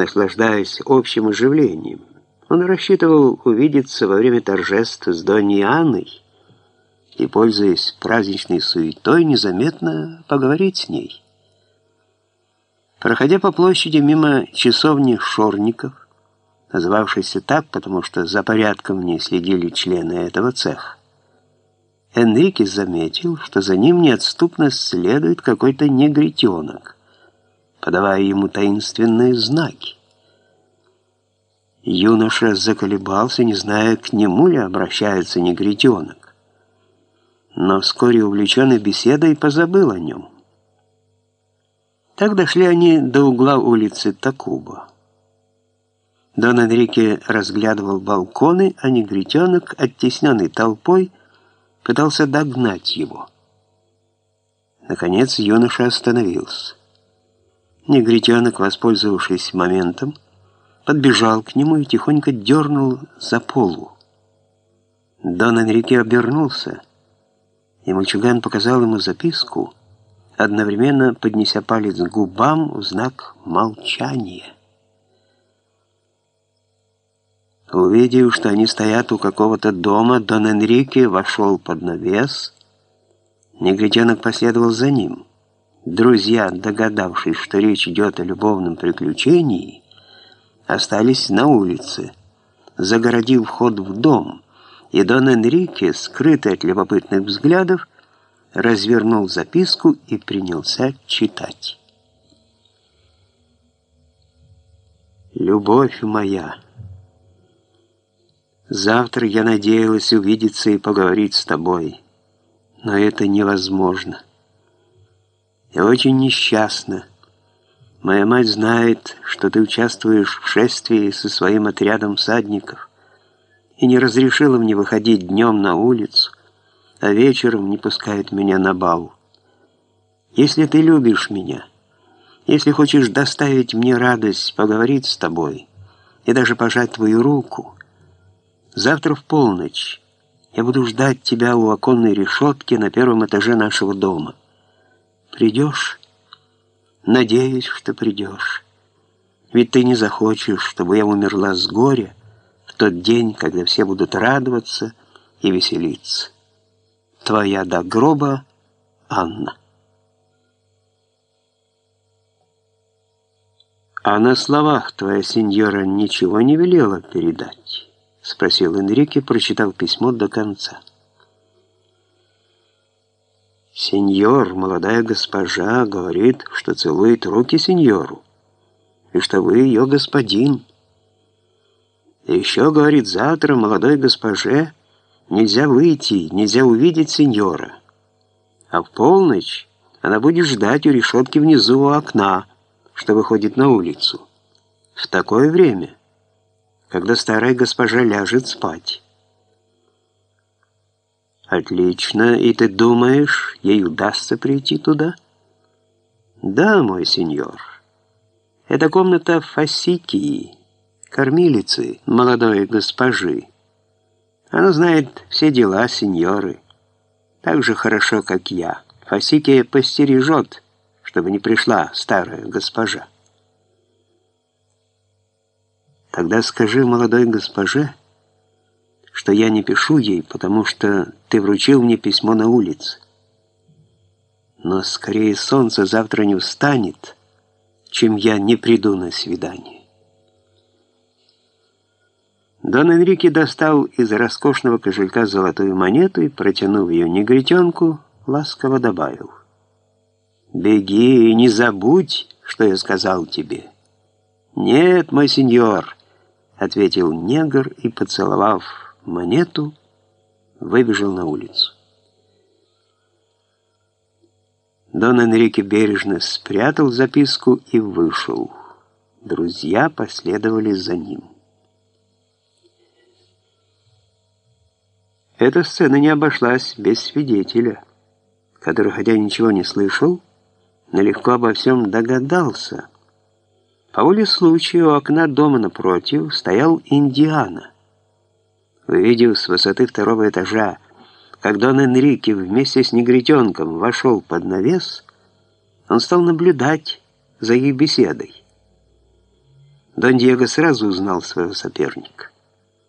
наслаждаясь общим оживлением. Он рассчитывал увидеться во время торжеств с Доньей Анной и, пользуясь праздничной суетой, незаметно поговорить с ней. Проходя по площади мимо часовни Шорников, называвшейся так, потому что за порядком не следили члены этого цеха, Энрике заметил, что за ним неотступно следует какой-то негритенок, подавая ему таинственные знаки. Юноша заколебался, не зная, к нему ли обращается негритенок. Но вскоре увлеченный беседой позабыл о нем. Так дошли они до угла улицы Такуба. Дон Энрике разглядывал балконы, а негритенок, оттесненный толпой, пытался догнать его. Наконец юноша остановился. Негритенок, воспользовавшись моментом, подбежал к нему и тихонько дернул за полу. Дон Энрике обернулся, и мальчуган показал ему записку — одновременно поднеся палец к губам в знак молчания. Увидев, что они стоят у какого-то дома, Дон Энрике вошел под навес. Негритенок последовал за ним. Друзья, догадавшись, что речь идет о любовном приключении, остались на улице, загородив вход в дом, и Дон Энрике, скрытый от любопытных взглядов, развернул записку и принялся читать. «Любовь моя, завтра я надеялась увидеться и поговорить с тобой, но это невозможно. Я очень несчастна. Моя мать знает, что ты участвуешь в шествии со своим отрядом всадников и не разрешила мне выходить днем на улицу, а вечером не пускает меня на бал. Если ты любишь меня, если хочешь доставить мне радость поговорить с тобой и даже пожать твою руку, завтра в полночь я буду ждать тебя у оконной решетки на первом этаже нашего дома. Придешь? Надеюсь, что придешь. Ведь ты не захочешь, чтобы я умерла с горя в тот день, когда все будут радоваться и веселиться. Твоя до гроба Анна. «А на словах твоя сеньора ничего не велела передать?» — спросил Энрике, прочитав письмо до конца. «Сеньор, молодая госпожа, говорит, что целует руки сеньору, и что вы ее господин. И еще, говорит, завтра молодой госпоже Нельзя выйти, нельзя увидеть сеньора. А в полночь она будет ждать у решетки внизу у окна, что выходит на улицу. В такое время, когда старая госпожа ляжет спать. Отлично, и ты думаешь, ей удастся прийти туда? Да, мой сеньор. Это комната Фасикии, кормилицы молодой госпожи. Она знает все дела сеньоры, так же хорошо, как я. Фасикия постережет, чтобы не пришла старая госпожа. Тогда скажи молодой госпоже, что я не пишу ей, потому что ты вручил мне письмо на улице. Но скорее солнце завтра не встанет, чем я не приду на свидание. Дон Энрике достал из роскошного кошелька золотую монету и, протянув ее негритенку, ласково добавил. «Беги и не забудь, что я сказал тебе». «Нет, мой сеньор», — ответил негр и, поцеловав монету, выбежал на улицу. Дон Энрике бережно спрятал записку и вышел. Друзья последовали за ним. Эта сцена не обошлась без свидетеля, который, хотя ничего не слышал, но легко обо всем догадался. По воле случая у окна дома напротив стоял Индиана. Увидев с высоты второго этажа, как Дон Энрике вместе с негритенком вошел под навес, он стал наблюдать за их беседой. Дон Диего сразу узнал своего соперника.